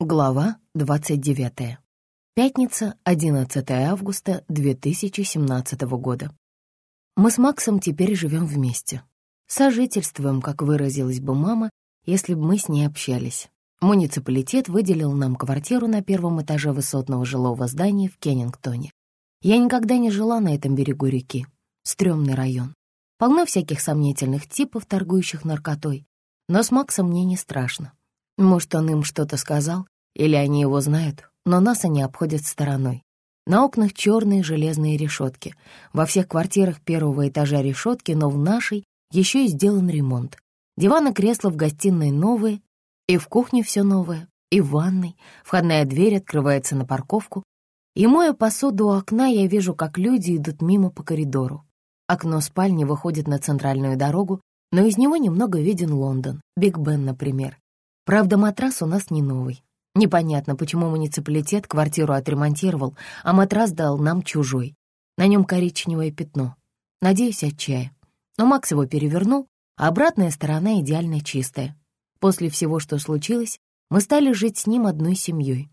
Глава 29. Пятница, 11 августа 2017 года. Мы с Максом теперь живем вместе. Сожительствуем, как выразилась бы мама, если бы мы с ней общались. Муниципалитет выделил нам квартиру на первом этаже высотного жилого здания в Кеннингтоне. Я никогда не жила на этом берегу реки. Стрёмный район. Полно всяких сомнительных типов, торгующих наркотой. Но с Максом мне не страшно. Может, он им что-то сказал, или они его знают, но нас они обходят стороной. На окнах черные железные решетки. Во всех квартирах первого этажа решетки, но в нашей еще и сделан ремонт. Диван и кресла в гостиной новые, и в кухне все новое, и в ванной. Входная дверь открывается на парковку. И моя посуду у окна, я вижу, как люди идут мимо по коридору. Окно спальни выходит на центральную дорогу, но из него немного виден Лондон, Биг Бен, например. Правда, матрас у нас не новый. Непонятно, почему муниципалитет квартиру отремонтировал, а матрас дал нам чужой. На нем коричневое пятно. Надеюсь, от чая. Но Макс его перевернул, а обратная сторона идеально чистая. После всего, что случилось, мы стали жить с ним одной семьей.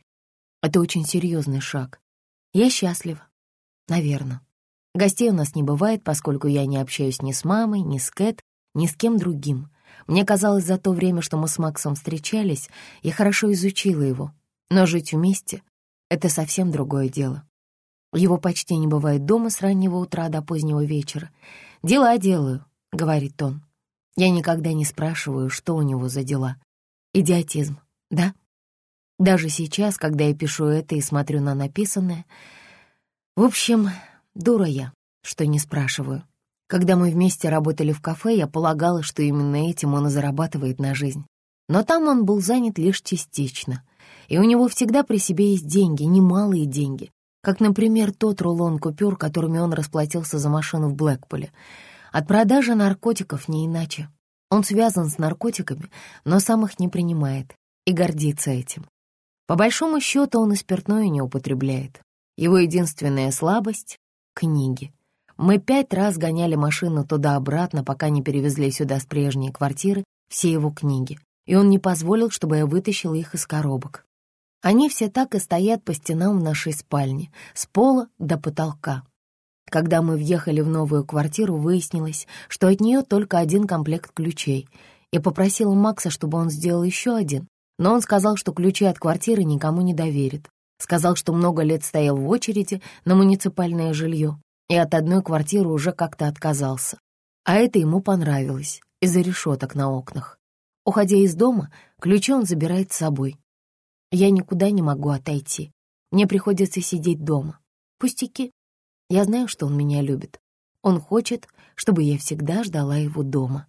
Это очень серьезный шаг. Я счастлива. Наверное. Гостей у нас не бывает, поскольку я не общаюсь ни с мамой, ни с Кэт, ни с кем другим. Мне казалось, за то время, что мы с Максом встречались, я хорошо изучила его. Но жить вместе — это совсем другое дело. Его почти не бывает дома с раннего утра до позднего вечера. «Дела делаю», — говорит он. Я никогда не спрашиваю, что у него за дела. Идиотизм, да? Даже сейчас, когда я пишу это и смотрю на написанное... В общем, дура я, что не спрашиваю. Когда мы вместе работали в кафе, я полагала, что именно этим он и зарабатывает на жизнь. Но там он был занят лишь частично. И у него всегда при себе есть деньги, немалые деньги. Как, например, тот рулон купюр, которыми он расплатился за машину в Блэкпуле. От продажи наркотиков не иначе. Он связан с наркотиками, но сам их не принимает и гордится этим. По большому счету он и спиртное не употребляет. Его единственная слабость — книги. Мы пять раз гоняли машину туда-обратно, пока не перевезли сюда с прежней квартиры все его книги, и он не позволил, чтобы я вытащила их из коробок. Они все так и стоят по стенам в нашей спальне, с пола до потолка. Когда мы въехали в новую квартиру, выяснилось, что от нее только один комплект ключей. Я попросила Макса, чтобы он сделал еще один, но он сказал, что ключи от квартиры никому не доверит. Сказал, что много лет стоял в очереди на муниципальное жилье и от одной квартиры уже как-то отказался. А это ему понравилось из-за решеток на окнах. Уходя из дома, ключи он забирает с собой. Я никуда не могу отойти. Мне приходится сидеть дома. Пустяки. Я знаю, что он меня любит. Он хочет, чтобы я всегда ждала его дома.